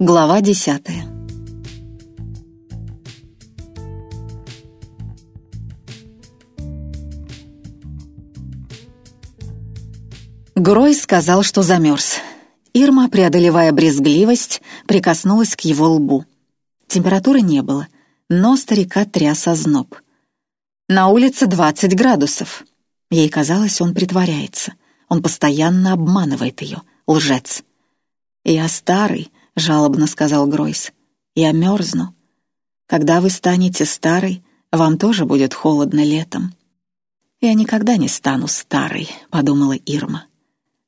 Глава десятая. Грой сказал, что замерз. Ирма, преодолевая брезгливость, прикоснулась к его лбу. Температуры не было, но старика тряс озноб. На улице 20 градусов. Ей казалось, он притворяется. Он постоянно обманывает ее, лжец. «Я старый», — жалобно сказал Гройс. «Я мерзну. Когда вы станете старой, вам тоже будет холодно летом». «Я никогда не стану старой», — подумала Ирма.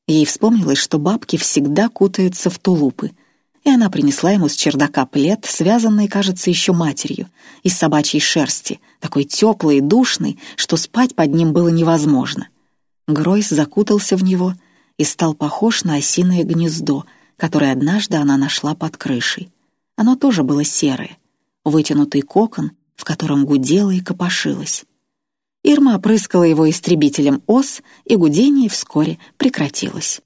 Ей вспомнилось, что бабки всегда кутаются в тулупы, и она принесла ему с чердака плед, связанный, кажется, еще матерью, из собачьей шерсти, такой теплый и душный, что спать под ним было невозможно. Гройс закутался в него и стал похож на осиное гнездо, которое однажды она нашла под крышей. Оно тоже было серое, вытянутый кокон, в котором гудело и копошилось. Ирма опрыскала его истребителем ос, и гудение вскоре прекратилось.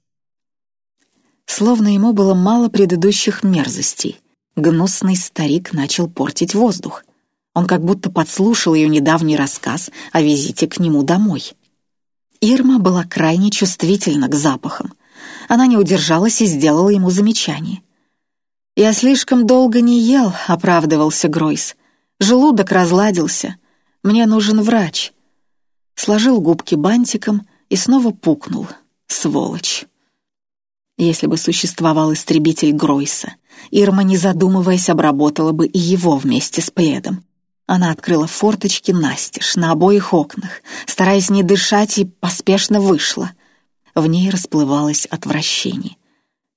Словно ему было мало предыдущих мерзостей, гнусный старик начал портить воздух. Он как будто подслушал ее недавний рассказ о визите к нему домой. Ирма была крайне чувствительна к запахам. Она не удержалась и сделала ему замечание. «Я слишком долго не ел», — оправдывался Гройс. «Желудок разладился. Мне нужен врач» сложил губки бантиком и снова пукнул. Сволочь. Если бы существовал истребитель Гройса, Ирма, не задумываясь, обработала бы и его вместе с пледом. Она открыла форточки настежь на обоих окнах, стараясь не дышать, и поспешно вышла. В ней расплывалось отвращение.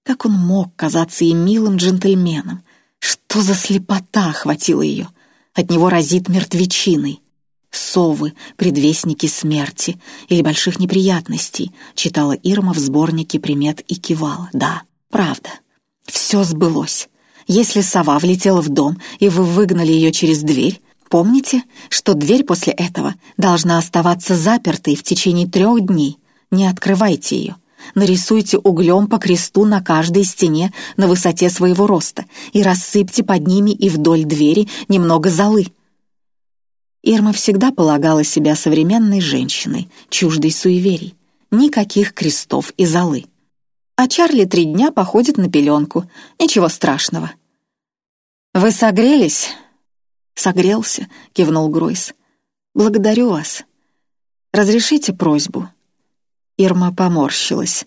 Как он мог казаться и милым джентльменом? Что за слепота охватила ее? От него разит мертвечиной. «Совы, предвестники смерти или больших неприятностей», читала Ирма в сборнике примет и кивала. «Да, правда. Все сбылось. Если сова влетела в дом, и вы выгнали ее через дверь, помните, что дверь после этого должна оставаться запертой в течение трех дней. Не открывайте ее». Нарисуйте углем по кресту на каждой стене на высоте своего роста и рассыпьте под ними и вдоль двери немного золы. Ирма всегда полагала себя современной женщиной, чуждой суеверий. Никаких крестов и золы. А Чарли три дня походит на пеленку. Ничего страшного. «Вы согрелись?» «Согрелся», — кивнул Гройс. «Благодарю вас. Разрешите просьбу?» Ирма поморщилась.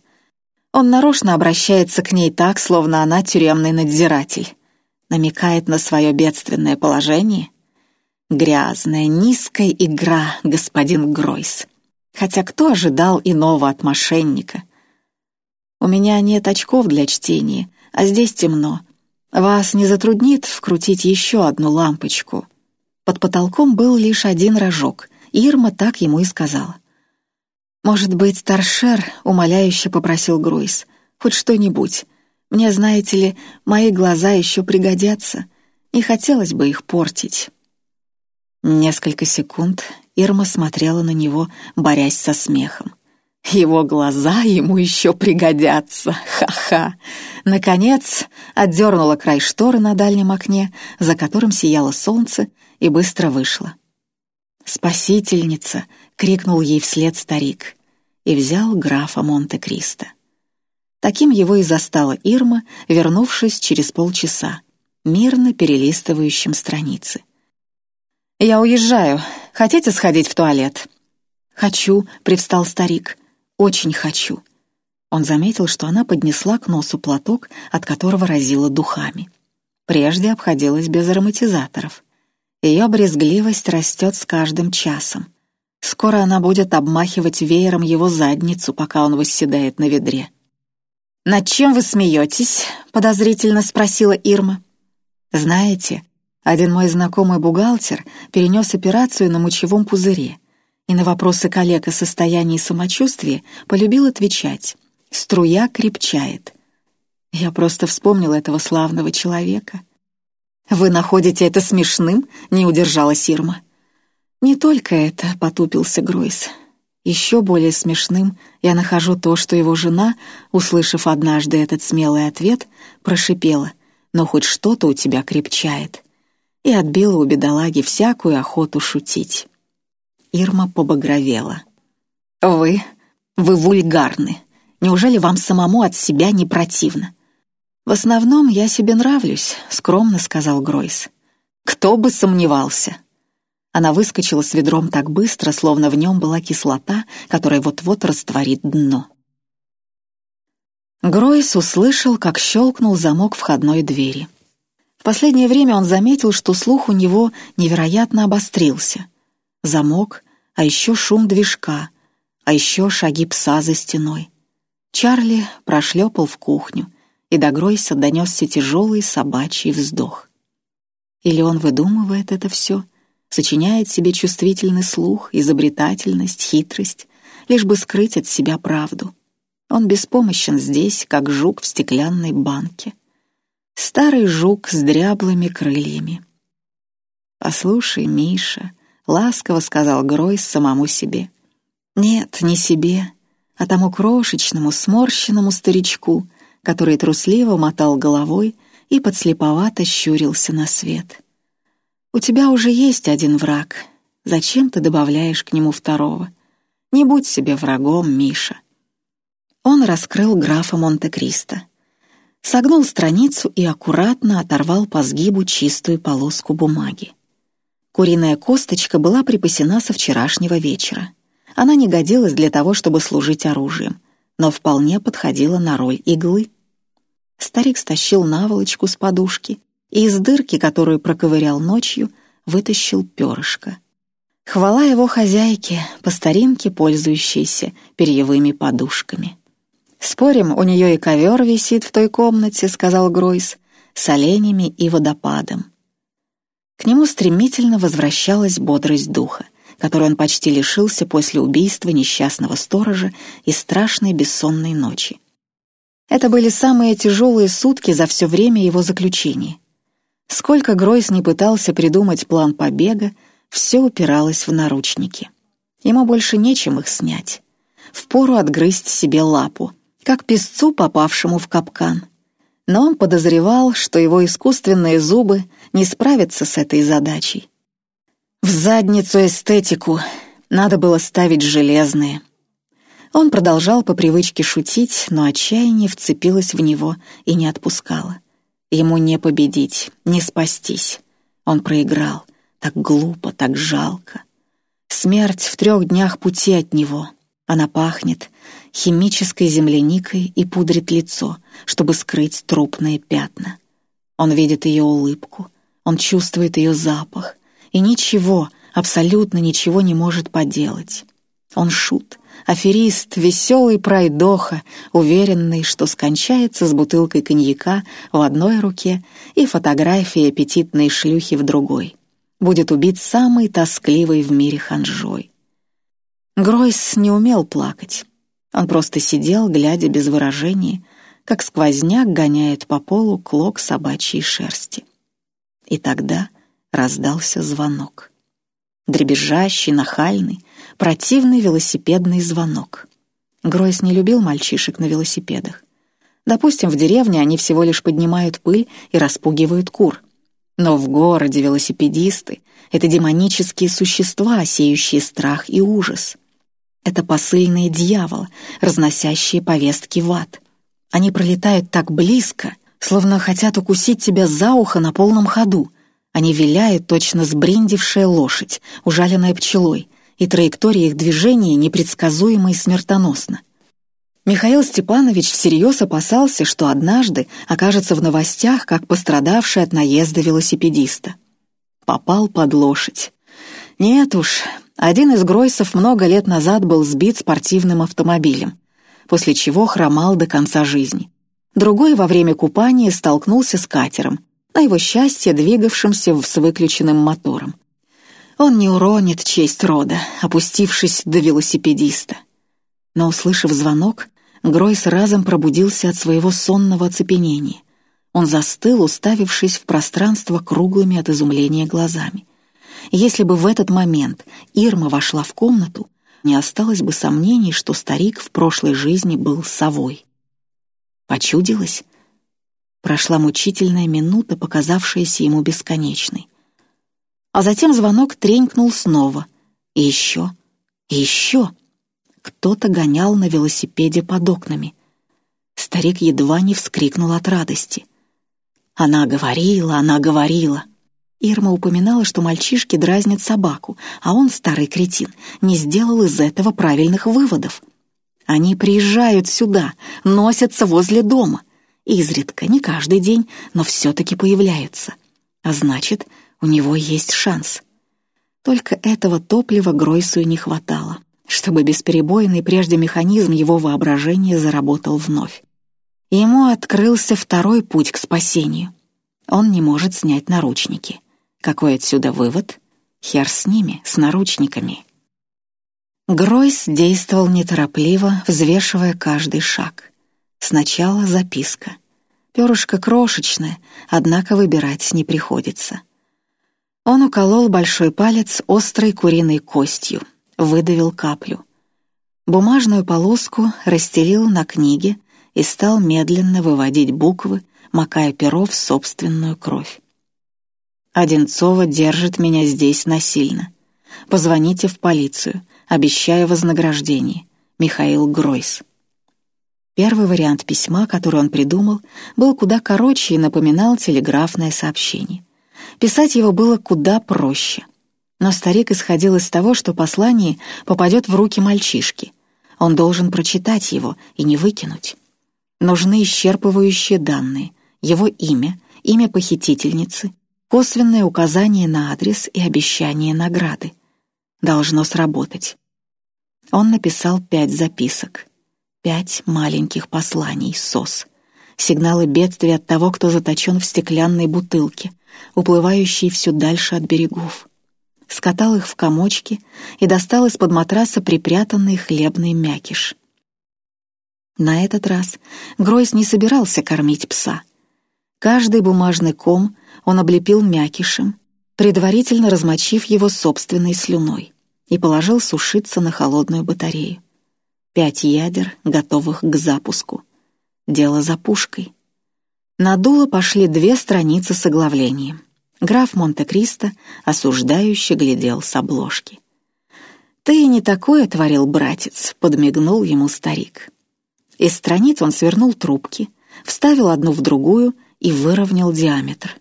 Он нарочно обращается к ней так, словно она тюремный надзиратель. Намекает на свое бедственное положение — Грязная, низкая игра, господин Гройс. Хотя кто ожидал иного от мошенника? У меня нет очков для чтения, а здесь темно. Вас не затруднит вкрутить еще одну лампочку? Под потолком был лишь один рожок, Ирма так ему и сказала. «Может быть, торшер?» — умоляюще попросил Гройс. «Хоть что-нибудь. Мне, знаете ли, мои глаза еще пригодятся. Не хотелось бы их портить». Несколько секунд Ирма смотрела на него, борясь со смехом. Его глаза ему еще пригодятся, ха-ха. Наконец, отдернула край шторы на дальнем окне, за которым сияло солнце, и быстро вышла. «Спасительница!» — крикнул ей вслед старик и взял графа Монте-Кристо. Таким его и застала Ирма, вернувшись через полчаса, мирно перелистывающим страницы. «Я уезжаю. Хотите сходить в туалет?» «Хочу», — привстал старик. «Очень хочу». Он заметил, что она поднесла к носу платок, от которого разила духами. Прежде обходилась без ароматизаторов. Ее брезгливость растет с каждым часом. Скоро она будет обмахивать веером его задницу, пока он восседает на ведре. «Над чем вы смеетесь?» — подозрительно спросила Ирма. «Знаете, один мой знакомый бухгалтер перенес операцию на мочевом пузыре и на вопросы коллег о состоянии самочувствия полюбил отвечать «струя крепчает». Я просто вспомнил этого славного человека. «Вы находите это смешным?» — не удержалась Ирма. «Не только это», — потупился Гройс. Еще более смешным я нахожу то, что его жена, услышав однажды этот смелый ответ, прошипела но хоть что-то у тебя крепчает. И отбила у бедолаги всякую охоту шутить. Ирма побагровела. «Вы, вы вульгарны. Неужели вам самому от себя не противно?» «В основном я себе нравлюсь», — скромно сказал Гройс. «Кто бы сомневался!» Она выскочила с ведром так быстро, словно в нем была кислота, которая вот-вот растворит дно. Гройс услышал, как щелкнул замок входной двери. В последнее время он заметил, что слух у него невероятно обострился. Замок, а еще шум движка, а еще шаги пса за стеной. Чарли прошлепал в кухню, и до Гройса донесся тяжелый собачий вздох. Или он выдумывает это все, сочиняет себе чувствительный слух, изобретательность, хитрость, лишь бы скрыть от себя правду. Он беспомощен здесь, как жук в стеклянной банке. Старый жук с дряблыми крыльями. «Послушай, Миша», — ласково сказал Гройс самому себе. «Нет, не себе, а тому крошечному, сморщенному старичку, который трусливо мотал головой и подслеповато щурился на свет. «У тебя уже есть один враг. Зачем ты добавляешь к нему второго? Не будь себе врагом, Миша». Он раскрыл графа Монте-Кристо. Согнул страницу и аккуратно оторвал по сгибу чистую полоску бумаги. Куриная косточка была припасена со вчерашнего вечера. Она не годилась для того, чтобы служить оружием, но вполне подходила на роль иглы. Старик стащил наволочку с подушки и из дырки, которую проковырял ночью, вытащил перышко. Хвала его хозяйке, по старинке пользующейся перьевыми подушками. «Спорим, у нее и ковер висит в той комнате», — сказал Гройс, «с оленями и водопадом». К нему стремительно возвращалась бодрость духа, которой он почти лишился после убийства несчастного сторожа и страшной бессонной ночи. Это были самые тяжелые сутки за все время его заключения. Сколько Гройс не пытался придумать план побега, все упиралось в наручники. Ему больше нечем их снять. Впору отгрызть себе лапу — как песцу, попавшему в капкан. Но он подозревал, что его искусственные зубы не справятся с этой задачей. В задницу эстетику надо было ставить железные. Он продолжал по привычке шутить, но отчаяние вцепилось в него и не отпускало. Ему не победить, не спастись. Он проиграл. Так глупо, так жалко. Смерть в трех днях пути от него. Она пахнет, химической земляникой и пудрит лицо, чтобы скрыть трупные пятна. Он видит ее улыбку, он чувствует ее запах, и ничего, абсолютно ничего не может поделать. Он шут, аферист, веселый пройдоха, уверенный, что скончается с бутылкой коньяка в одной руке и фотографией аппетитной шлюхи в другой. Будет убит самый тоскливый в мире ханжой. Гройс не умел плакать. Он просто сидел, глядя без выражения, как сквозняк гоняет по полу клок собачьей шерсти. И тогда раздался звонок. Дребезжащий, нахальный, противный велосипедный звонок. Гройс не любил мальчишек на велосипедах. Допустим, в деревне они всего лишь поднимают пыль и распугивают кур. Но в городе велосипедисты — это демонические существа, сеющие страх и ужас. Это посыльные дьявола, разносящие повестки в ад. Они пролетают так близко, словно хотят укусить тебя за ухо на полном ходу. Они виляют точно сбрендившая лошадь, ужаленная пчелой, и траектория их движения непредсказуема и смертоносна. Михаил Степанович всерьез опасался, что однажды окажется в новостях как пострадавший от наезда велосипедиста. Попал под лошадь. Нет уж, один из Гройсов много лет назад был сбит спортивным автомобилем, после чего хромал до конца жизни. Другой во время купания столкнулся с катером, на его счастье двигавшимся с выключенным мотором. Он не уронит честь рода, опустившись до велосипедиста. Но, услышав звонок, Гройс разом пробудился от своего сонного оцепенения. Он застыл, уставившись в пространство круглыми от изумления глазами. Если бы в этот момент Ирма вошла в комнату, не осталось бы сомнений, что старик в прошлой жизни был совой. Почудилось? Прошла мучительная минута, показавшаяся ему бесконечной. А затем звонок тренькнул снова. И еще, и еще. Кто-то гонял на велосипеде под окнами. Старик едва не вскрикнул от радости. Она говорила, она говорила. Ирма упоминала, что мальчишки дразнят собаку, а он, старый кретин, не сделал из этого правильных выводов. Они приезжают сюда, носятся возле дома. Изредка, не каждый день, но все-таки появляются. А значит, у него есть шанс. Только этого топлива Гройсу и не хватало, чтобы бесперебойный прежде механизм его воображения заработал вновь. Ему открылся второй путь к спасению. Он не может снять наручники. Какой отсюда вывод? Хер с ними, с наручниками. Гройс действовал неторопливо, взвешивая каждый шаг. Сначала записка. Перышко крошечное, однако выбирать не приходится. Он уколол большой палец острой куриной костью, выдавил каплю. Бумажную полоску расстелил на книге и стал медленно выводить буквы, макая перо в собственную кровь. Одинцова держит меня здесь насильно. Позвоните в полицию, обещаю вознаграждение. Михаил Гройс. Первый вариант письма, который он придумал, был куда короче и напоминал телеграфное сообщение. Писать его было куда проще. Но старик исходил из того, что послание попадет в руки мальчишки. Он должен прочитать его и не выкинуть. Нужны исчерпывающие данные, его имя, имя похитительницы, косвенное указание на адрес и обещание награды. Должно сработать. Он написал пять записок, пять маленьких посланий, сос, сигналы бедствия от того, кто заточен в стеклянной бутылке, уплывающей все дальше от берегов. Скатал их в комочки и достал из-под матраса припрятанный хлебный мякиш. На этот раз Гройс не собирался кормить пса. Каждый бумажный ком он облепил мякишем, предварительно размочив его собственной слюной, и положил сушиться на холодную батарею. Пять ядер, готовых к запуску. Дело за пушкой. На дуло пошли две страницы с оглавлением. Граф Монте-Кристо осуждающе глядел с обложки. «Ты не такое творил, братец», — подмигнул ему старик. Из страниц он свернул трубки, вставил одну в другую и выровнял диаметр.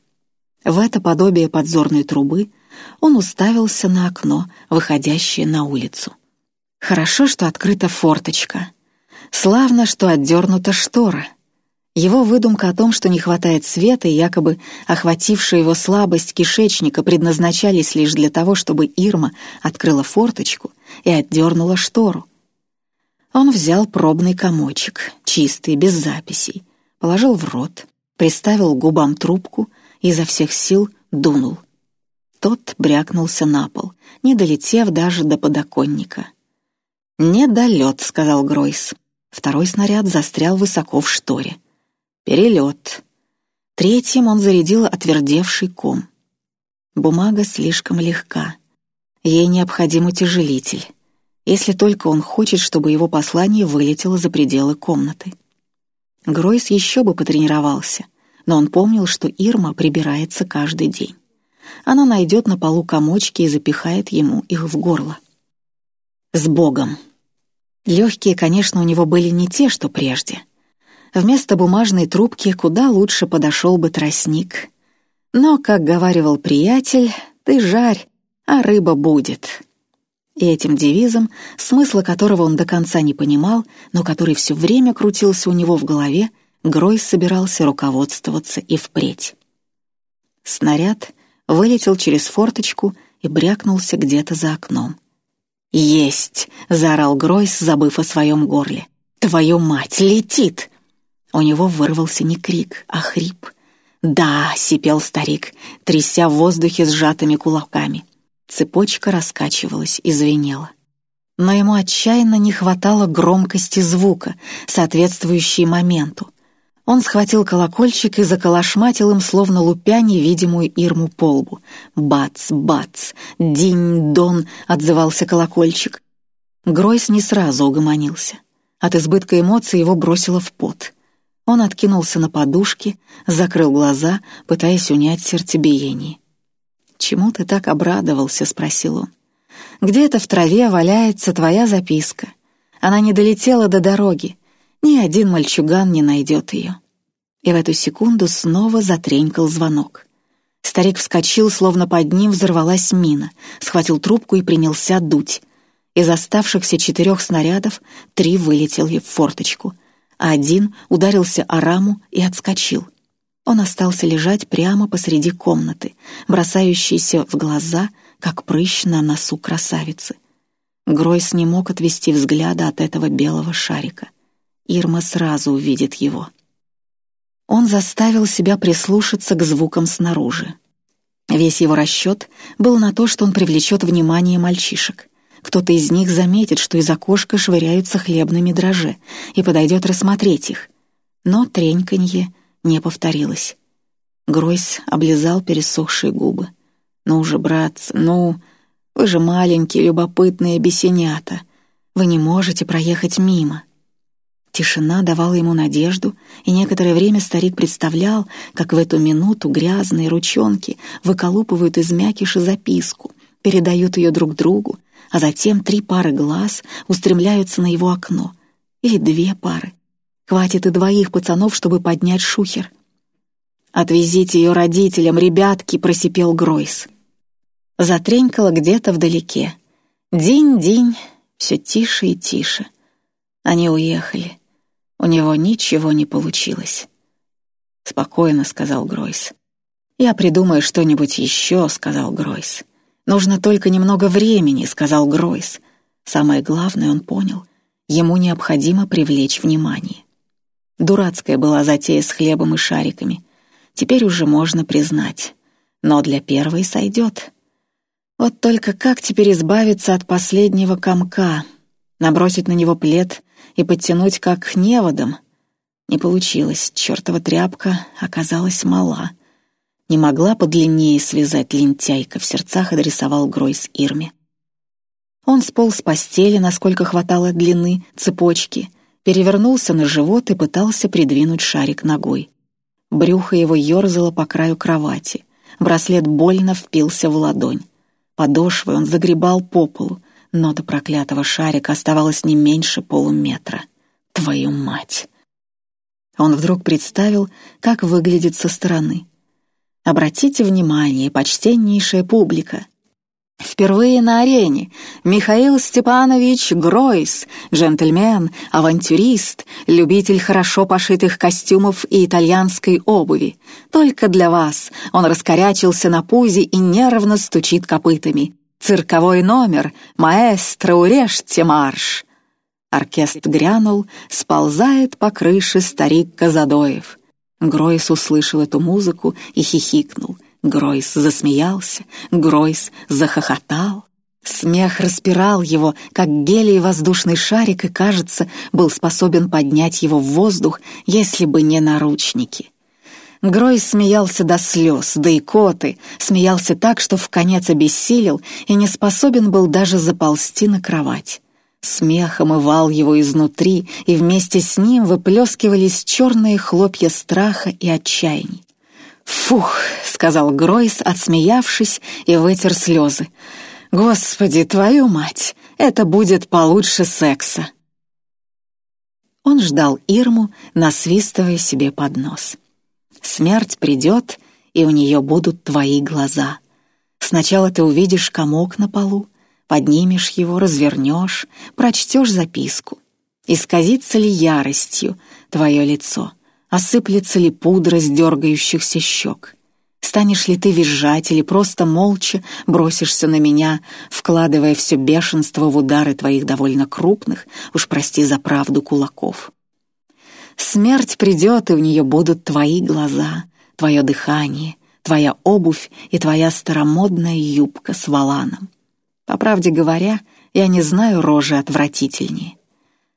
В это подобие подзорной трубы он уставился на окно, выходящее на улицу. Хорошо, что открыта форточка. Славно, что отдернута штора. Его выдумка о том, что не хватает света и якобы охватившая его слабость кишечника предназначались лишь для того, чтобы Ирма открыла форточку и отдернула штору. Он взял пробный комочек, чистый, без записей, положил в рот, приставил губам трубку — изо всех сил дунул. Тот брякнулся на пол, не долетев даже до подоконника. «Недолет», — сказал Гройс. Второй снаряд застрял высоко в шторе. «Перелет». Третьим он зарядил отвердевший ком. Бумага слишком легка. Ей необходим утяжелитель, если только он хочет, чтобы его послание вылетело за пределы комнаты. Гройс еще бы потренировался — но он помнил, что Ирма прибирается каждый день. Она найдет на полу комочки и запихает ему их в горло. С Богом! Легкие, конечно, у него были не те, что прежде. Вместо бумажной трубки куда лучше подошел бы тростник. Но, как говаривал приятель, ты жарь, а рыба будет. И этим девизом, смысла которого он до конца не понимал, но который все время крутился у него в голове, Гройс собирался руководствоваться и впредь. Снаряд вылетел через форточку и брякнулся где-то за окном. «Есть!» — заорал Гройс, забыв о своем горле. «Твою мать, летит!» У него вырвался не крик, а хрип. «Да!» — сипел старик, тряся в воздухе сжатыми кулаками. Цепочка раскачивалась и звенела. Но ему отчаянно не хватало громкости звука, соответствующей моменту. Он схватил колокольчик и заколошматил им, словно лупя невидимую Ирму по лбу. «Бац! Бац! Динь-дон!» — отзывался колокольчик. Гройс не сразу угомонился. От избытка эмоций его бросило в пот. Он откинулся на подушки, закрыл глаза, пытаясь унять сердцебиение. «Чему ты так обрадовался?» — спросил он. «Где-то в траве валяется твоя записка. Она не долетела до дороги. Ни один мальчуган не найдет ее». И в эту секунду снова затренькал звонок. Старик вскочил, словно под ним взорвалась мина, схватил трубку и принялся дуть. Из оставшихся четырех снарядов три вылетели в форточку, а один ударился о раму и отскочил. Он остался лежать прямо посреди комнаты, бросающийся в глаза, как прыщ на носу красавицы. Гройс не мог отвести взгляда от этого белого шарика. Ирма сразу увидит его. Он заставил себя прислушаться к звукам снаружи. Весь его расчет был на то, что он привлечет внимание мальчишек. Кто-то из них заметит, что из окошка швыряются хлебными дрожжи, и подойдет рассмотреть их. Но треньканье не повторилось. Гройс облизал пересохшие губы. «Ну уже, братцы, ну, вы же маленькие, любопытные бесенята. Вы не можете проехать мимо». Тишина давала ему надежду, и некоторое время старик представлял, как в эту минуту грязные ручонки выколупывают из мякиши записку, передают ее друг другу, а затем три пары глаз устремляются на его окно. Или две пары. Хватит и двоих пацанов, чтобы поднять шухер. «Отвезите ее родителям, ребятки!» — просипел Гройс. Затренькало где-то вдалеке. День-день, все тише и тише. Они уехали. У него ничего не получилось. «Спокойно», — сказал Гройс. «Я придумаю что-нибудь еще», — сказал Гройс. «Нужно только немного времени», — сказал Гройс. Самое главное он понял. Ему необходимо привлечь внимание. Дурацкая была затея с хлебом и шариками. Теперь уже можно признать. Но для первой сойдет. Вот только как теперь избавиться от последнего комка? Набросить на него плед и подтянуть как неводом? Не получилось, чертова тряпка оказалась мала. Не могла подлиннее связать лентяйка, в сердцах адресовал Гройс Ирме. Он сполз с постели, насколько хватало длины, цепочки, перевернулся на живот и пытался придвинуть шарик ногой. Брюхо его ерзало по краю кровати. Браслет больно впился в ладонь. Подошвой он загребал по полу, но до проклятого шарика оставалось не меньше полуметра. Твою мать! Он вдруг представил, как выглядит со стороны. Обратите внимание, почтеннейшая публика. Впервые на арене Михаил Степанович Гройс, джентльмен, авантюрист, любитель хорошо пошитых костюмов и итальянской обуви. Только для вас он раскорячился на пузе и нервно стучит копытами. Цирковой номер «Маэстро, урежьте марш!» Оркестр грянул, сползает по крыше старик Казадоев. Гройс услышал эту музыку и хихикнул. Гройс засмеялся, Гройс захохотал. Смех распирал его, как гелий воздушный шарик, и, кажется, был способен поднять его в воздух, если бы не наручники. Гройс смеялся до слез, да и коты, смеялся так, что в конец обессилел и не способен был даже заползти на кровать. Смех омывал его изнутри, и вместе с ним выплескивались черные хлопья страха и отчаяния. «Фух», — сказал Гройс, отсмеявшись, и вытер слезы. «Господи, твою мать, это будет получше секса». Он ждал Ирму, насвистывая себе под нос. «Смерть придет, и у нее будут твои глаза. Сначала ты увидишь комок на полу, Поднимешь его, развернешь, прочтешь записку. Исказится ли яростью твое лицо? Осыплется ли пудра с дергающихся щек? Станешь ли ты визжать или просто молча бросишься на меня, вкладывая все бешенство в удары твоих довольно крупных, уж прости за правду, кулаков? Смерть придет, и у нее будут твои глаза, твое дыхание, твоя обувь и твоя старомодная юбка с валаном. По правде говоря, я не знаю рожи отвратительнее.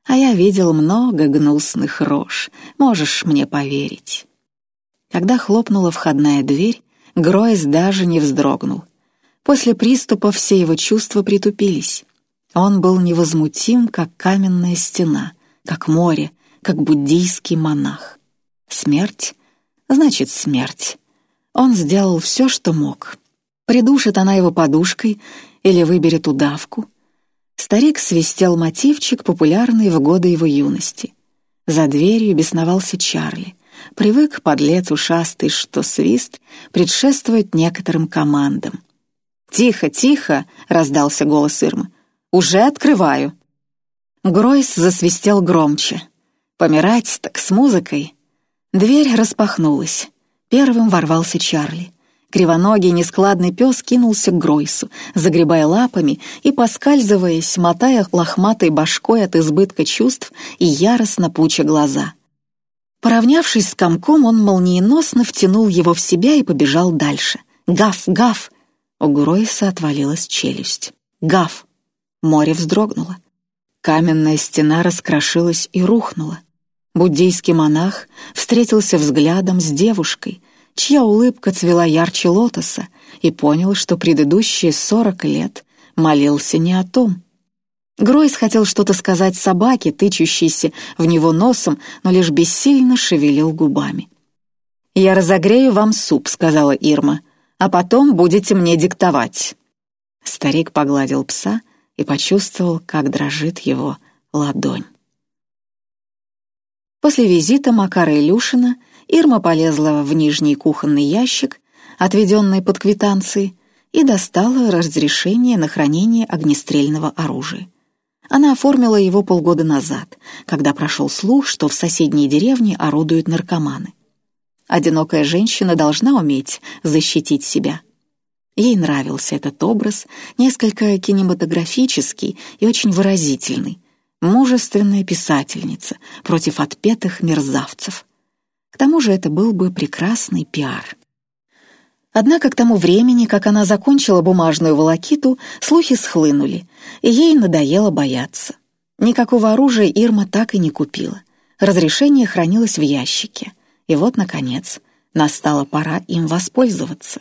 А я видел много гнусных рож, можешь мне поверить. Когда хлопнула входная дверь, Гройс даже не вздрогнул. После приступа все его чувства притупились. Он был невозмутим, как каменная стена, как море, как буддийский монах. Смерть? Значит, смерть. Он сделал все, что мог. Придушит она его подушкой или выберет удавку. Старик свистел мотивчик, популярный в годы его юности. За дверью бесновался Чарли. Привык подлец ушастый, что свист предшествует некоторым командам. «Тихо, тихо!» — раздался голос Ирмы. «Уже открываю!» Гройс засвистел громче. «Помирать так с музыкой!» Дверь распахнулась. Первым ворвался Чарли. Кривоногий нескладный пес кинулся к Гройсу, загребая лапами и, поскальзываясь, мотая лохматой башкой от избытка чувств и яростно пуча глаза. Поравнявшись с комком, он молниеносно втянул его в себя и побежал дальше. «Гав! Гав!» У Гройса отвалилась челюсть. «Гав!» Море вздрогнуло. Каменная стена раскрошилась и рухнула. Буддийский монах встретился взглядом с девушкой — чья улыбка цвела ярче лотоса, и понял, что предыдущие сорок лет молился не о том. Гройс хотел что-то сказать собаке, тычущейся в него носом, но лишь бессильно шевелил губами. «Я разогрею вам суп», — сказала Ирма, «а потом будете мне диктовать». Старик погладил пса и почувствовал, как дрожит его ладонь. После визита Макара Илюшина Ирма полезла в нижний кухонный ящик, отведенный под квитанцией, и достала разрешение на хранение огнестрельного оружия. Она оформила его полгода назад, когда прошел слух, что в соседней деревне орудуют наркоманы. Одинокая женщина должна уметь защитить себя. Ей нравился этот образ, несколько кинематографический и очень выразительный. Мужественная писательница против отпетых мерзавцев — к тому же это был бы прекрасный пиар. Однако к тому времени, как она закончила бумажную волокиту, слухи схлынули, и ей надоело бояться. Никакого оружия Ирма так и не купила. Разрешение хранилось в ящике. И вот, наконец, настала пора им воспользоваться.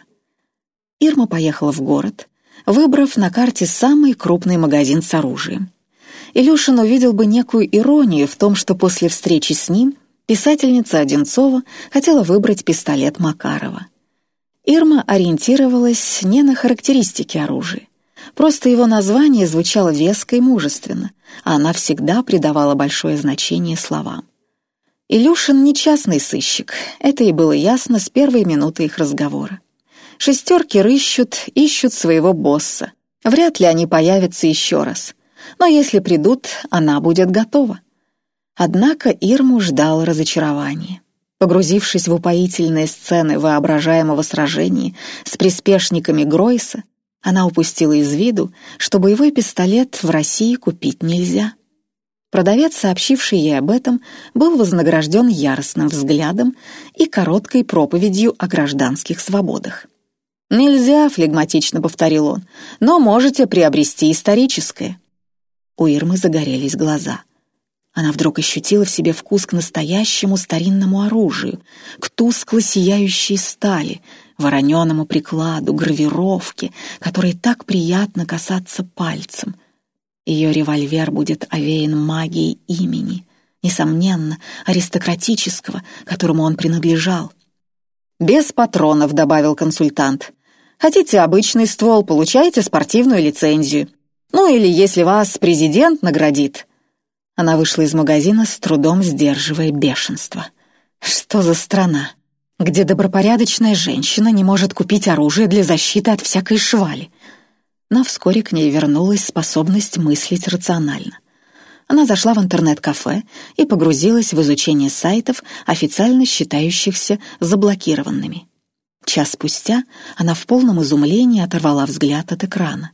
Ирма поехала в город, выбрав на карте самый крупный магазин с оружием. Илюшин увидел бы некую иронию в том, что после встречи с ним Писательница Одинцова хотела выбрать пистолет Макарова. Ирма ориентировалась не на характеристики оружия. Просто его название звучало веско и мужественно, а она всегда придавала большое значение словам. Илюшин не частный сыщик, это и было ясно с первой минуты их разговора. Шестерки рыщут, ищут своего босса. Вряд ли они появятся еще раз. Но если придут, она будет готова. Однако Ирму ждал разочарование. Погрузившись в упоительные сцены воображаемого сражения с приспешниками Гройса, она упустила из виду, что боевой пистолет в России купить нельзя. Продавец, сообщивший ей об этом, был вознагражден яростным взглядом и короткой проповедью о гражданских свободах. «Нельзя», — флегматично повторил он, — «но можете приобрести историческое». У Ирмы загорелись глаза — она вдруг ощутила в себе вкус к настоящему старинному оружию, к тускло сияющей стали, вороненому прикладу, гравировке, которой так приятно касаться пальцем. Ее револьвер будет овеян магией имени, несомненно, аристократического, которому он принадлежал. «Без патронов», — добавил консультант. «Хотите обычный ствол, получаете спортивную лицензию. Ну или если вас президент наградит, она вышла из магазина с трудом сдерживая бешенство. Что за страна, где добропорядочная женщина не может купить оружие для защиты от всякой швали? Но вскоре к ней вернулась способность мыслить рационально. Она зашла в интернет-кафе и погрузилась в изучение сайтов, официально считающихся заблокированными. Час спустя она в полном изумлении оторвала взгляд от экрана.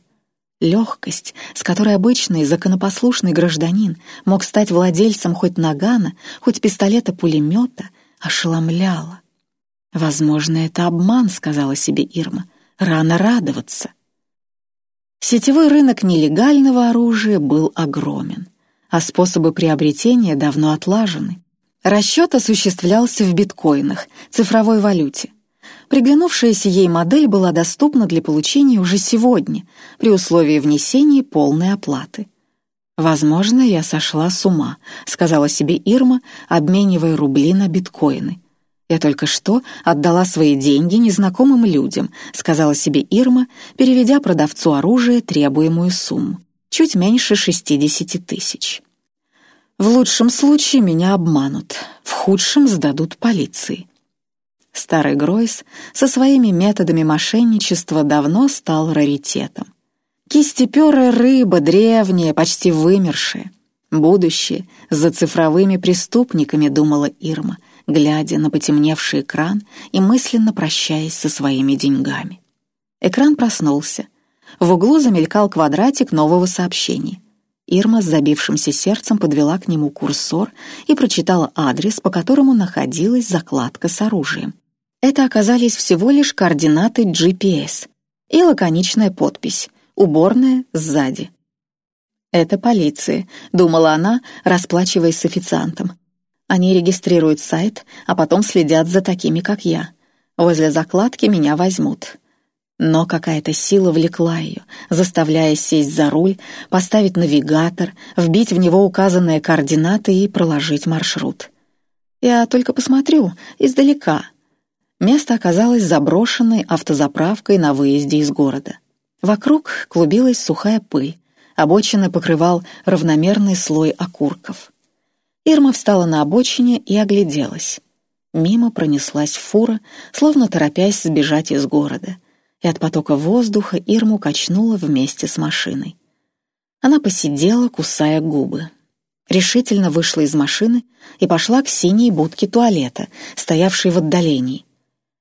Легкость, с которой обычный законопослушный гражданин мог стать владельцем хоть нагана, хоть пистолета-пулемета, ошеломляла. «Возможно, это обман», — сказала себе Ирма. «Рано радоваться». Сетевой рынок нелегального оружия был огромен, а способы приобретения давно отлажены. Расчет осуществлялся в биткоинах, цифровой валюте. Приглянувшаяся ей модель была доступна для получения уже сегодня, при условии внесения полной оплаты. «Возможно, я сошла с ума», — сказала себе Ирма, обменивая рубли на биткоины. «Я только что отдала свои деньги незнакомым людям», — сказала себе Ирма, переведя продавцу оружия требуемую сумму. Чуть меньше 60 тысяч. В лучшем случае меня обманут, в худшем сдадут полиции. Старый Гройс со своими методами мошенничества давно стал раритетом. Кистеперая рыба, древняя, почти вымершая. Будущее за цифровыми преступниками, думала Ирма, глядя на потемневший экран и мысленно прощаясь со своими деньгами. Экран проснулся. В углу замелькал квадратик нового сообщения. Ирма с забившимся сердцем подвела к нему курсор и прочитала адрес, по которому находилась закладка с оружием. Это оказались всего лишь координаты GPS и лаконичная подпись уборная сзади. «Это полиция», — думала она, расплачиваясь с официантом. «Они регистрируют сайт, а потом следят за такими, как я. Возле закладки меня возьмут». Но какая-то сила влекла ее, заставляя сесть за руль, поставить навигатор, вбить в него указанные координаты и проложить маршрут. «Я только посмотрю, издалека». Место оказалось заброшенной автозаправкой на выезде из города. Вокруг клубилась сухая пыль, обочины покрывал равномерный слой окурков. Ирма встала на обочине и огляделась. Мимо пронеслась фура, словно торопясь сбежать из города, и от потока воздуха Ирму качнула вместе с машиной. Она посидела, кусая губы. Решительно вышла из машины и пошла к синей будке туалета, стоявшей в отдалении.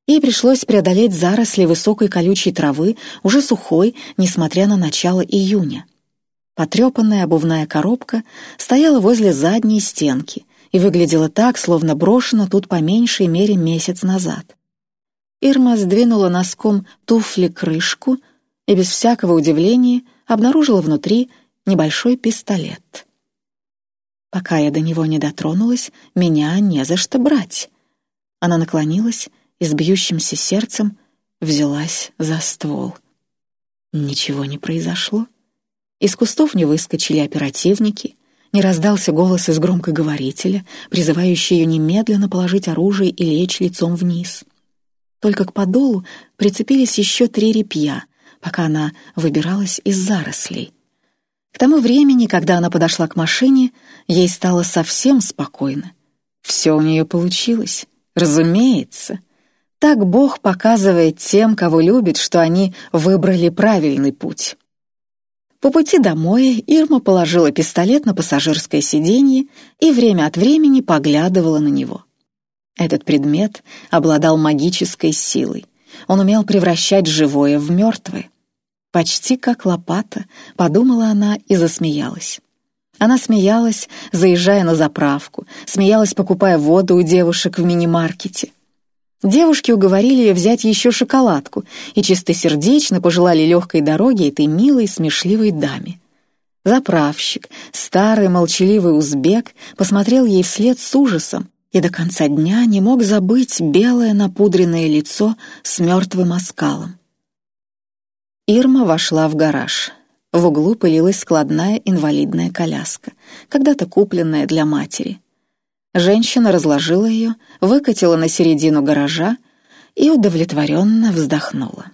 Ей пришлось преодолеть заросли высокой колючей травы, уже сухой, несмотря на начало июня. Потрепанная обувная коробка стояла возле задней стенки и выглядела так, словно брошена тут по меньшей мере месяц назад. Ирма сдвинула носком туфли крышку и без всякого удивления обнаружила внутри небольшой пистолет. Пока я до него не дотронулась, меня не за что брать. Она наклонилась и с бьющимся сердцем взялась за ствол. Ничего не произошло. Из кустов не выскочили оперативники, не раздался голос из громкоговорителя, призывающий ее немедленно положить оружие и лечь лицом вниз. Только к подолу прицепились еще три репья, пока она выбиралась из зарослей. К тому времени, когда она подошла к машине, ей стало совсем спокойно. Все у нее получилось, разумеется — так Бог показывает тем, кого любит, что они выбрали правильный путь. По пути домой Ирма положила пистолет на пассажирское сиденье и время от времени поглядывала на него. Этот предмет обладал магической силой. Он умел превращать живое в мертвое. «Почти как лопата», — подумала она и засмеялась. Она смеялась, заезжая на заправку, смеялась, покупая воду у девушек в мини-маркете — Девушки уговорили ее взять еще шоколадку и чистосердечно пожелали легкой дороги этой милой, смешливой даме. Заправщик, старый молчаливый узбек, посмотрел ей вслед с ужасом и до конца дня не мог забыть белое напудренное лицо с мертвым оскалом. Ирма вошла в гараж. В углу пылилась складная инвалидная коляска, когда-то купленная для матери — Женщина разложила ее, выкатила на середину гаража и удовлетворенно вздохнула.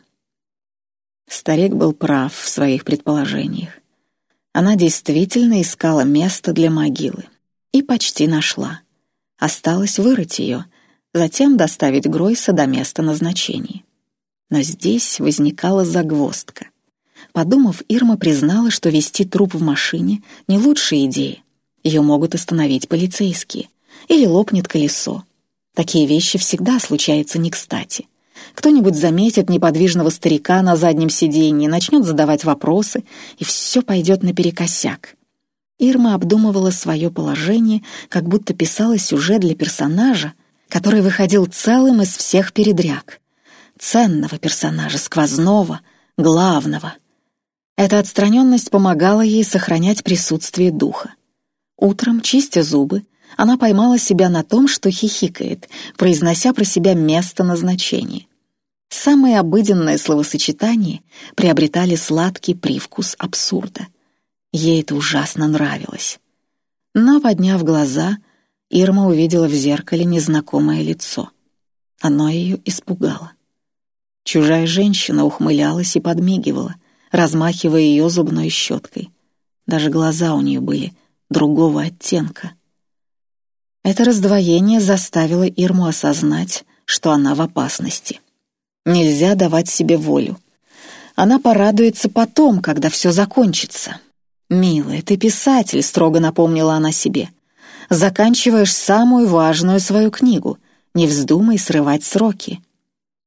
Старик был прав в своих предположениях. Она действительно искала место для могилы и почти нашла. Осталось вырыть ее, затем доставить Гройса до места назначения. Но здесь возникала загвоздка. Подумав, Ирма признала, что вести труп в машине — не лучшая идея. Ее могут остановить полицейские или лопнет колесо. Такие вещи всегда случаются не кстати. Кто-нибудь заметит неподвижного старика на заднем сиденье, начнет задавать вопросы, и все пойдет наперекосяк. Ирма обдумывала свое положение, как будто писала сюжет для персонажа, который выходил целым из всех передряг. Ценного персонажа, сквозного, главного. Эта отстраненность помогала ей сохранять присутствие духа. Утром, чистя зубы, она поймала себя на том, что хихикает, произнося про себя место назначения. Самые обыденные словосочетания приобретали сладкий привкус абсурда. Ей это ужасно нравилось. Но, подняв глаза, Ирма увидела в зеркале незнакомое лицо. Оно ее испугало. Чужая женщина ухмылялась и подмигивала, размахивая ее зубной щеткой. Даже глаза у нее были другого оттенка. Это раздвоение заставило Ирму осознать, что она в опасности. Нельзя давать себе волю. Она порадуется потом, когда все закончится. «Милая, ты писатель», — строго напомнила она себе. «Заканчиваешь самую важную свою книгу. Не вздумай срывать сроки.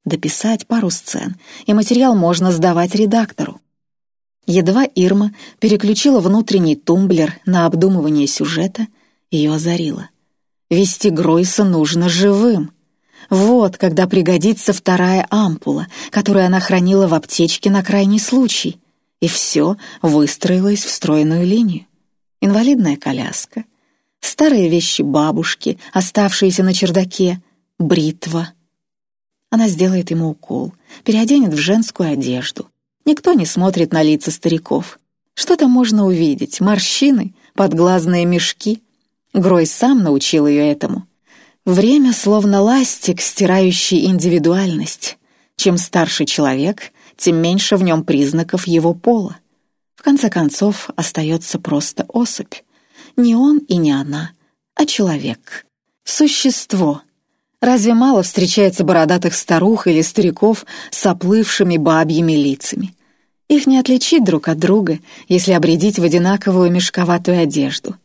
Дописать пару сцен, и материал можно сдавать редактору. Едва Ирма переключила внутренний тумблер на обдумывание сюжета, ее озарило. Вести Гройса нужно живым. Вот когда пригодится вторая ампула, которую она хранила в аптечке на крайний случай. И все выстроилось в стройную линию. Инвалидная коляска, старые вещи бабушки, оставшиеся на чердаке, бритва. Она сделает ему укол, переоденет в женскую одежду — Никто не смотрит на лица стариков. Что-то можно увидеть — морщины, подглазные мешки. Грой сам научил ее этому. Время словно ластик, стирающий индивидуальность. Чем старше человек, тем меньше в нем признаков его пола. В конце концов, остается просто особь. Не он и не она, а человек. Существо. Разве мало встречается бородатых старух или стариков с оплывшими бабьими лицами? Их не отличить друг от друга, если обредить в одинаковую мешковатую одежду.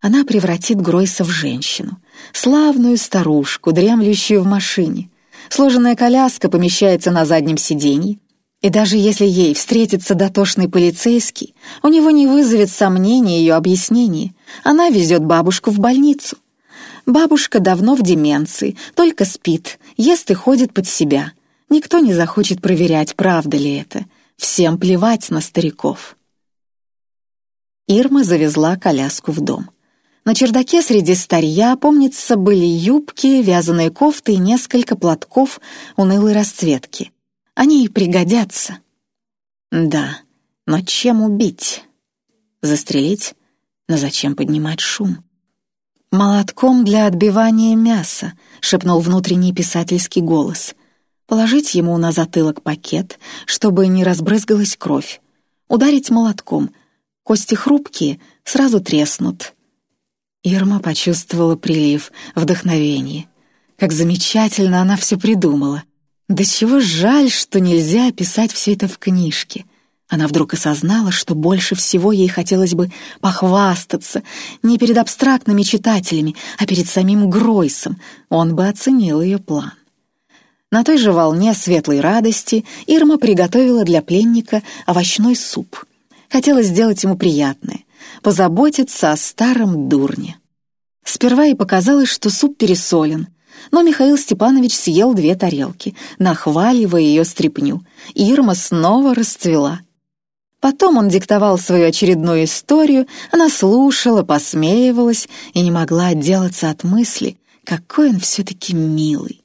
Она превратит Гройса в женщину, славную старушку, дремлющую в машине. Сложенная коляска помещается на заднем сиденье, и даже если ей встретится дотошный полицейский, у него не вызовет сомнений ее объяснение. Она везет бабушку в больницу. Бабушка давно в деменции, только спит, ест и ходит под себя. Никто не захочет проверять, правда ли это — Всем плевать на стариков. Ирма завезла коляску в дом. На чердаке среди старья, помнится, были юбки, вязаные кофты и несколько платков унылой расцветки. Они и пригодятся. Да, но чем убить? Застрелить? Но зачем поднимать шум? «Молотком для отбивания мяса», — шепнул внутренний писательский голос положить ему на затылок пакет, чтобы не разбрызгалась кровь, ударить молотком. Кости хрупкие, сразу треснут. Ирма почувствовала прилив вдохновения. Как замечательно она все придумала. Да чего жаль, что нельзя описать все это в книжке. Она вдруг осознала, что больше всего ей хотелось бы похвастаться не перед абстрактными читателями, а перед самим Гройсом. Он бы оценил ее план. На той же волне светлой радости Ирма приготовила для пленника овощной суп. Хотела сделать ему приятное, позаботиться о старом дурне. Сперва ей показалось, что суп пересолен, но Михаил Степанович съел две тарелки, нахваливая ее стряпню, и Ирма снова расцвела. Потом он диктовал свою очередную историю, она слушала, посмеивалась и не могла отделаться от мысли, какой он все-таки милый.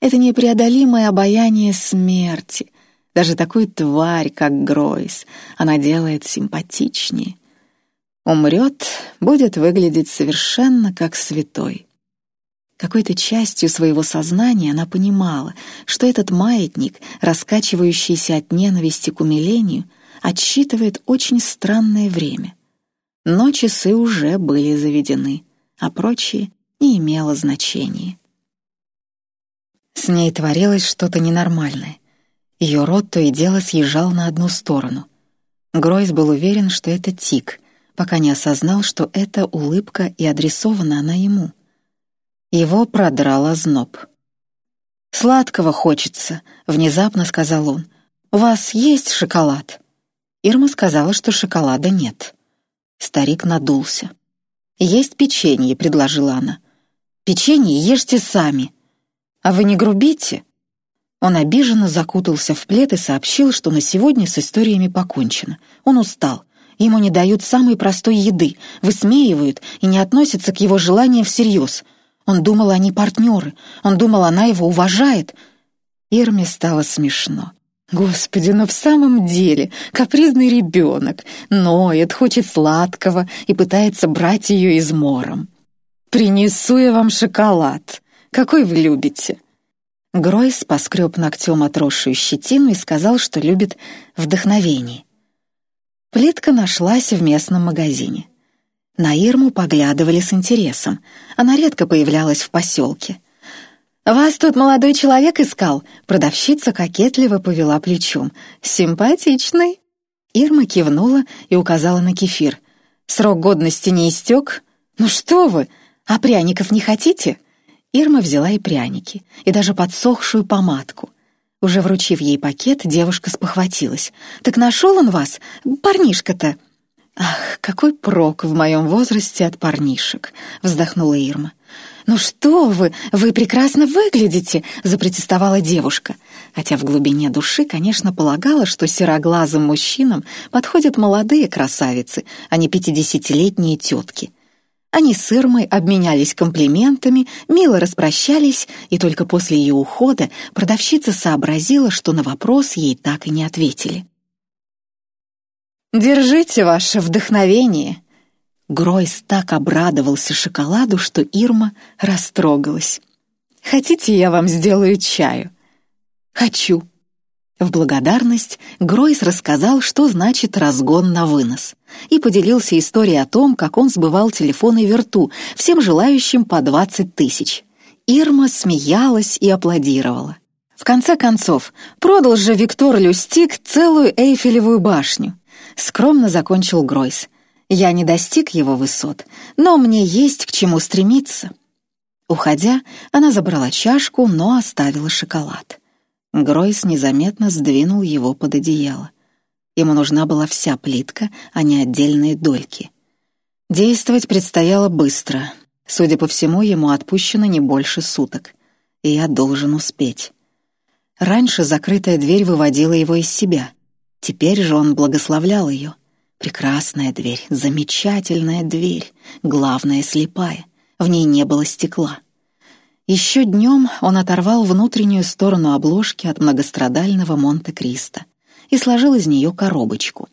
Это непреодолимое обаяние смерти. Даже такую тварь, как Гройс, она делает симпатичнее. Умрет, будет выглядеть совершенно как святой. Какой-то частью своего сознания она понимала, что этот маятник, раскачивающийся от ненависти к умилению, отсчитывает очень странное время. Но часы уже были заведены, а прочее не имело значения. С ней творилось что-то ненормальное. Ее рот то и дело съезжал на одну сторону. Гройс был уверен, что это тик, пока не осознал, что эта улыбка и адресована она ему. Его продрал озноб. «Сладкого хочется», — внезапно сказал он. «У вас есть шоколад?» Ирма сказала, что шоколада нет. Старик надулся. «Есть печенье», — предложила она. «Печенье ешьте сами», «А вы не грубите?» Он обиженно закутался в плед и сообщил, что на сегодня с историями покончено. Он устал. Ему не дают самой простой еды, высмеивают и не относятся к его желаниям всерьез. Он думал, они партнеры. Он думал, она его уважает. Ирме стало смешно. Господи, но в самом деле капризный ребенок, ноет, хочет сладкого и пытается брать ее измором. «Принесу я вам шоколад. Какой вы любите?» Гройс поскреб ногтем отросшую щетину и сказал, что любит вдохновение. Плитка нашлась в местном магазине. На Ирму поглядывали с интересом. Она редко появлялась в поселке. «Вас тут молодой человек искал?» Продавщица кокетливо повела плечом. «Симпатичный». Ирма кивнула и указала на кефир. «Срок годности не истек?» «Ну что вы, а пряников не хотите?» Ирма взяла и пряники, и даже подсохшую помадку. Уже вручив ей пакет, девушка спохватилась. «Так нашел он вас, парнишка-то?» «Ах, какой прок в моем возрасте от парнишек!» — вздохнула Ирма. «Ну что вы, вы прекрасно выглядите!» — запротестовала девушка. Хотя в глубине души, конечно, полагала, что сероглазым мужчинам подходят молодые красавицы, а не пятидесятилетние тетки. Они с Ирмой обменялись комплиментами, мило распрощались, и только после ее ухода продавщица сообразила, что на вопрос ей так и не ответили. «Держите ваше вдохновение!» Гройс так обрадовался шоколаду, что Ирма растрогалась. «Хотите, я вам сделаю чаю?» «Хочу», в благодарность Гройс рассказал, что значит разгон на вынос, и поделился историей о том, как он сбывал телефоны верту всем желающим по 20 тысяч. Ирма смеялась и аплодировала. В конце концов, продал же Виктор Люстик целую Эйфелевую башню. Скромно закончил Гройс. Я не достиг его высот, но мне есть к чему стремиться. Уходя, она забрала чашку, но оставила шоколад. Гройс незаметно сдвинул его под одеяло. Ему нужна была вся плитка, а не отдельные дольки. Действовать предстояло быстро. Судя по всему, ему отпущено не больше суток. И я должен успеть. Раньше закрытая дверь выводила его из себя. Теперь же он благословлял ее. Прекрасная дверь, замечательная дверь, главное — слепая. В ней не было стекла. Еще днем он оторвал внутреннюю сторону обложки от многострадального Монте-Кристо и сложил из нее коробочку.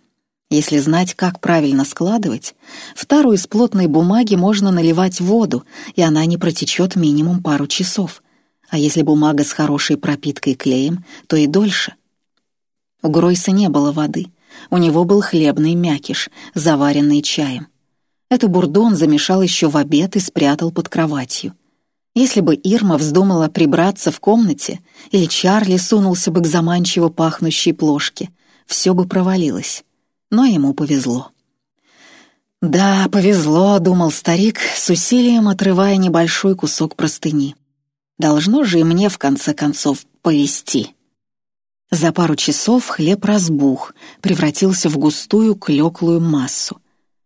Если знать, как правильно складывать, в тару из плотной бумаги можно наливать воду, и она не протечет минимум пару часов. А если бумага с хорошей пропиткой клеем, то и дольше. У Гройса не было воды. У него был хлебный мякиш, заваренный чаем. Эту бурду он замешал еще в обед и спрятал под кроватью. Если бы Ирма вздумала прибраться в комнате, или Чарли сунулся бы к заманчиво пахнущей плошке, все бы провалилось. Но ему повезло. «Да, повезло», — думал старик, с усилием отрывая небольшой кусок простыни. «Должно же и мне, в конце концов, повезти». За пару часов хлеб разбух, превратился в густую клеклую массу.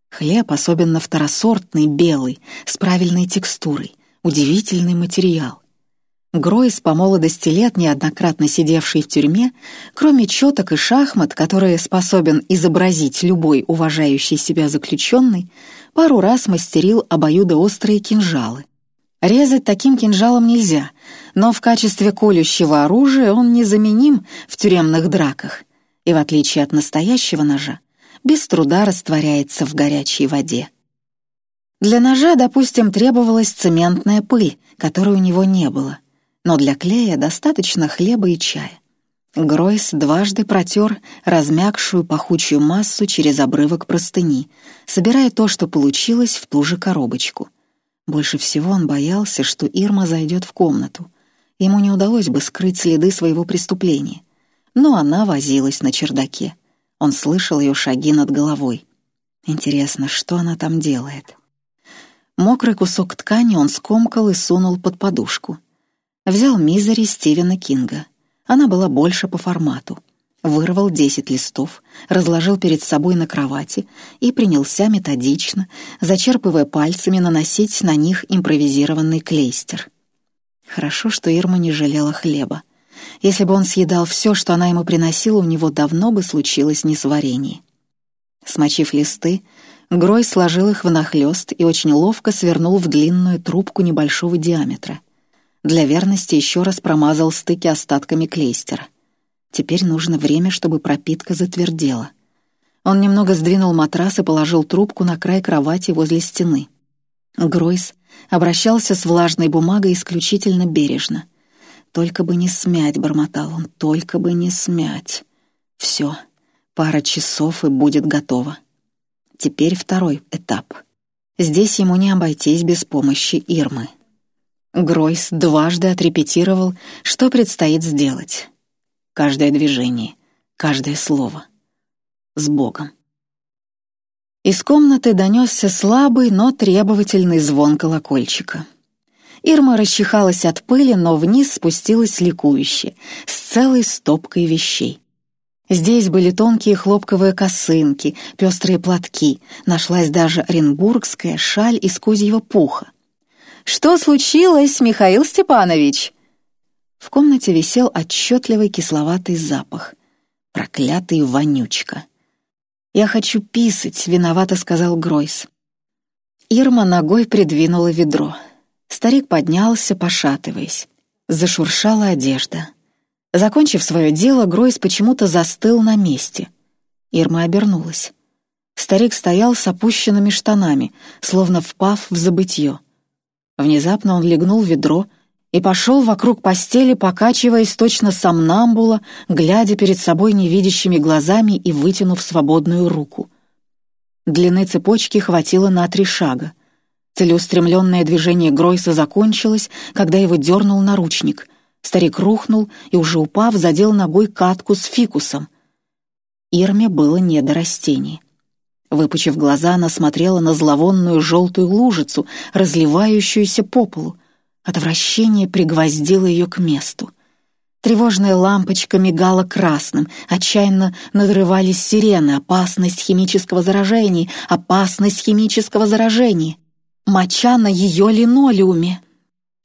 Хлеб, особенно второсортный, белый, с правильной текстурой удивительный материал. Гройс, по молодости лет неоднократно сидевший в тюрьме, кроме четок и шахмат, которые способен изобразить любой уважающий себя заключенный, пару раз мастерил обоюдоострые кинжалы. Резать таким кинжалом нельзя, но в качестве колющего оружия он незаменим в тюремных драках и, в отличие от настоящего ножа, без труда растворяется в горячей воде. Для ножа, допустим, требовалась цементная пыль, которой у него не было. Но для клея достаточно хлеба и чая. Гройс дважды протер размягшую пахучую массу через обрывок простыни, собирая то, что получилось, в ту же коробочку. Больше всего он боялся, что Ирма зайдет в комнату. Ему не удалось бы скрыть следы своего преступления. Но она возилась на чердаке. Он слышал ее шаги над головой. Интересно, что она там делает? Мокрый кусок ткани он скомкал и сунул под подушку. Взял «Мизери» Стивена Кинга. Она была больше по формату. Вырвал десять листов, разложил перед собой на кровати и принялся методично, зачерпывая пальцами, наносить на них импровизированный клейстер. Хорошо, что Ирма не жалела хлеба. Если бы он съедал все, что она ему приносила, у него давно бы случилось несварение. Смочив листы, Грой сложил их внахлёст и очень ловко свернул в длинную трубку небольшого диаметра. Для верности еще раз промазал стыки остатками клейстера. Теперь нужно время, чтобы пропитка затвердела. Он немного сдвинул матрас и положил трубку на край кровати возле стены. Гройс обращался с влажной бумагой исключительно бережно. «Только бы не смять», — бормотал он, — «только бы не смять». Все, пара часов и будет готово. Теперь второй этап. Здесь ему не обойтись без помощи Ирмы. Гройс дважды отрепетировал, что предстоит сделать. Каждое движение, каждое слово. С Богом. Из комнаты донесся слабый, но требовательный звон колокольчика. Ирма расчихалась от пыли, но вниз спустилась ликующе, с целой стопкой вещей. Здесь были тонкие хлопковые косынки, пестрые платки, нашлась даже оренбургская шаль из козьего пуха. «Что случилось, Михаил Степанович?» В комнате висел отчетливый кисловатый запах. Проклятый вонючка. «Я хочу писать», — виновато сказал Гройс. Ирма ногой придвинула ведро. Старик поднялся, пошатываясь. Зашуршала одежда. Закончив свое дело, Гройс почему-то застыл на месте. Ирма обернулась. Старик стоял с опущенными штанами, словно впав в забытье. Внезапно он легнул ведро и пошел вокруг постели, покачиваясь точно сомнамбула, глядя перед собой невидящими глазами и вытянув свободную руку. Длины цепочки хватило на три шага. Целеустремленное движение Гройса закончилось, когда его дернул наручник. Старик рухнул и, уже упав, задел ногой катку с фикусом. Ирме было не до растений. Выпучив глаза, она смотрела на зловонную желтую лужицу, разливающуюся по полу. Отвращение пригвоздило ее к месту. Тревожная лампочка мигала красным, отчаянно надрывались сирены, опасность химического заражения, опасность химического заражения. Моча на ее линолеуме.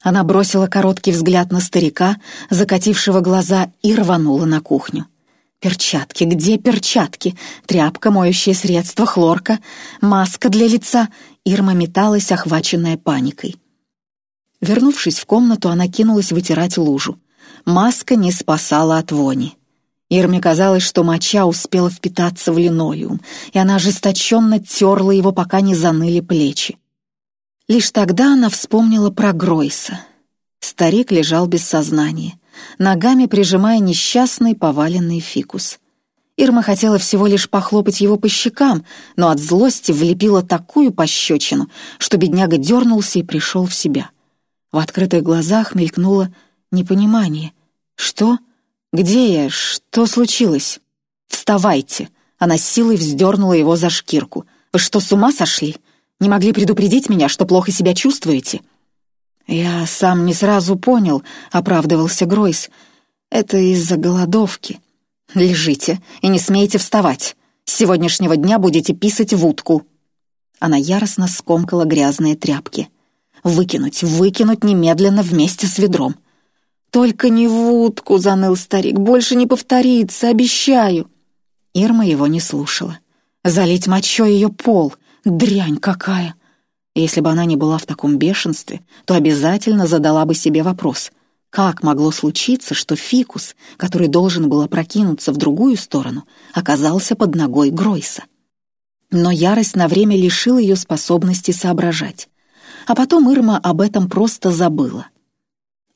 Она бросила короткий взгляд на старика, закатившего глаза, и рванула на кухню. Перчатки, где перчатки? Тряпка, моющее средство, хлорка, маска для лица. Ирма металась, охваченная паникой. Вернувшись в комнату, она кинулась вытирать лужу. Маска не спасала от вони. Ирме казалось, что моча успела впитаться в линолеум, и она ожесточенно терла его, пока не заныли плечи. Лишь тогда она вспомнила про Гройса. Старик лежал без сознания ногами прижимая несчастный поваленный фикус. Ирма хотела всего лишь похлопать его по щекам, но от злости влепила такую пощечину, что бедняга дернулся и пришел в себя. В открытых глазах мелькнуло непонимание. «Что? Где я? Что случилось?» «Вставайте!» Она силой вздернула его за шкирку. «Вы что, с ума сошли? Не могли предупредить меня, что плохо себя чувствуете?» «Я сам не сразу понял», — оправдывался Гройс. «Это из-за голодовки». «Лежите и не смейте вставать. С сегодняшнего дня будете писать в утку». Она яростно скомкала грязные тряпки. «Выкинуть, выкинуть немедленно вместе с ведром». «Только не в утку», — заныл старик, — «больше не повторится, обещаю». Ирма его не слушала. «Залить мочой ее пол. Дрянь какая!» Если бы она не была в таком бешенстве, то обязательно задала бы себе вопрос, как могло случиться, что фикус, который должен был опрокинуться в другую сторону, оказался под ногой Гройса. Но ярость на время лишила ее способности соображать. А потом Ирма об этом просто забыла.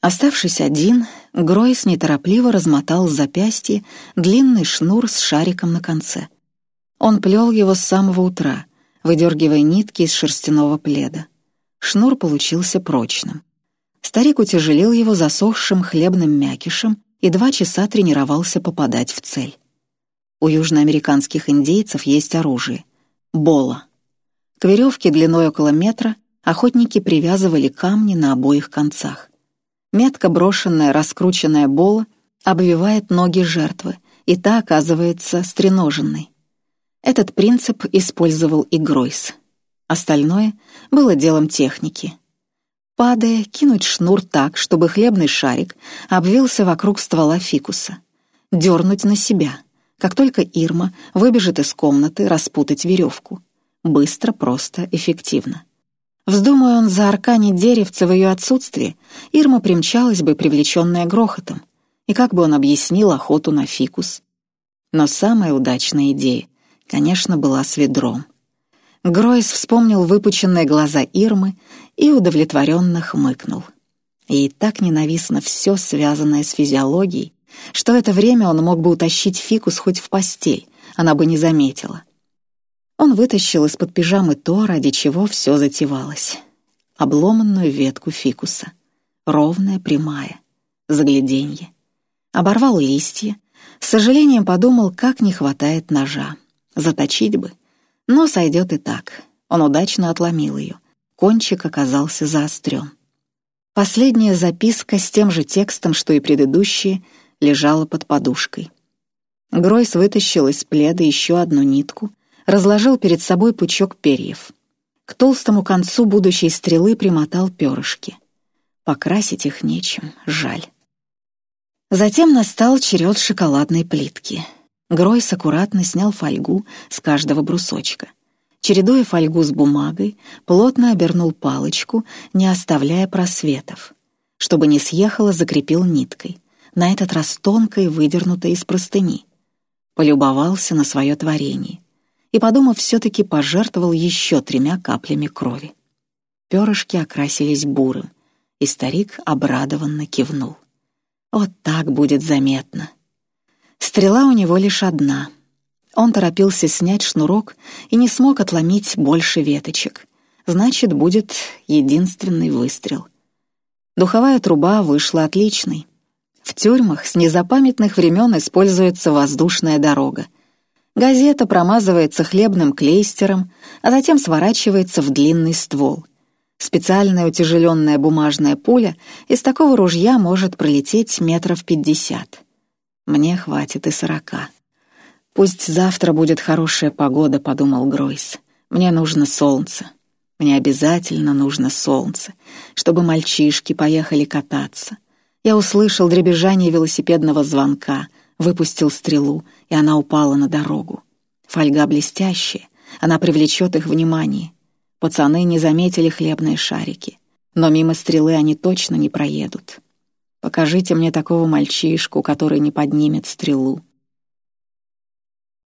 Оставшись один, Гройс неторопливо размотал с запястья длинный шнур с шариком на конце. Он плел его с самого утра — выдергивая нитки из шерстяного пледа. Шнур получился прочным. Старик утяжелил его засохшим хлебным мякишем и два часа тренировался попадать в цель. У южноамериканских индейцев есть оружие — бола. К веревке длиной около метра охотники привязывали камни на обоих концах. Метко брошенная раскрученная бола обвивает ноги жертвы, и та оказывается стреноженной. Этот принцип использовал и Гройс. Остальное было делом техники. Падая, кинуть шнур так, чтобы хлебный шарик обвился вокруг ствола фикуса. Дернуть на себя. Как только Ирма выбежит из комнаты, распутать веревку. Быстро, просто, эффективно. Вздумая он заарканить деревце в ее отсутствие, Ирма примчалась бы, привлеченная грохотом. И как бы он объяснил охоту на фикус? Но самая удачная идея, конечно, была с ведром. Гройс вспомнил выпученные глаза Ирмы и удовлетворенно хмыкнул. И так ненавистно все, связанное с физиологией, что это время он мог бы утащить фикус хоть в постель, она бы не заметила. Он вытащил из-под пижамы то, ради чего все затевалось. Обломанную ветку фикуса. Ровная, прямая. Загляденье. Оборвал листья. С сожалением подумал, как не хватает ножа. Заточить бы. Но сойдет и так. Он удачно отломил ее. Кончик оказался заострен. Последняя записка с тем же текстом, что и предыдущие, лежала под подушкой. Гройс вытащил из пледа еще одну нитку, разложил перед собой пучок перьев. К толстому концу будущей стрелы примотал перышки. Покрасить их нечем, жаль. Затем настал черед шоколадной плитки. Гройс аккуратно снял фольгу с каждого брусочка. Чередуя фольгу с бумагой, плотно обернул палочку, не оставляя просветов. Чтобы не съехало, закрепил ниткой, на этот раз тонкой, выдернутой из простыни. Полюбовался на свое творение и, подумав, все-таки пожертвовал еще тремя каплями крови. Перышки окрасились бурым, и старик обрадованно кивнул. Вот так будет заметно. Стрела у него лишь одна. Он торопился снять шнурок и не смог отломить больше веточек. Значит, будет единственный выстрел. Духовая труба вышла отличной. В тюрьмах с незапамятных времен используется воздушная дорога. Газета промазывается хлебным клейстером, а затем сворачивается в длинный ствол. Специальная утяжеленная бумажная пуля из такого ружья может пролететь метров пятьдесят. Мне хватит и сорока. «Пусть завтра будет хорошая погода», — подумал Гройс. «Мне нужно солнце. Мне обязательно нужно солнце, чтобы мальчишки поехали кататься». Я услышал дребезжание велосипедного звонка, выпустил стрелу, и она упала на дорогу. Фольга блестящая, она привлечет их внимание. Пацаны не заметили хлебные шарики, но мимо стрелы они точно не проедут. Покажите мне такого мальчишку, который не поднимет стрелу.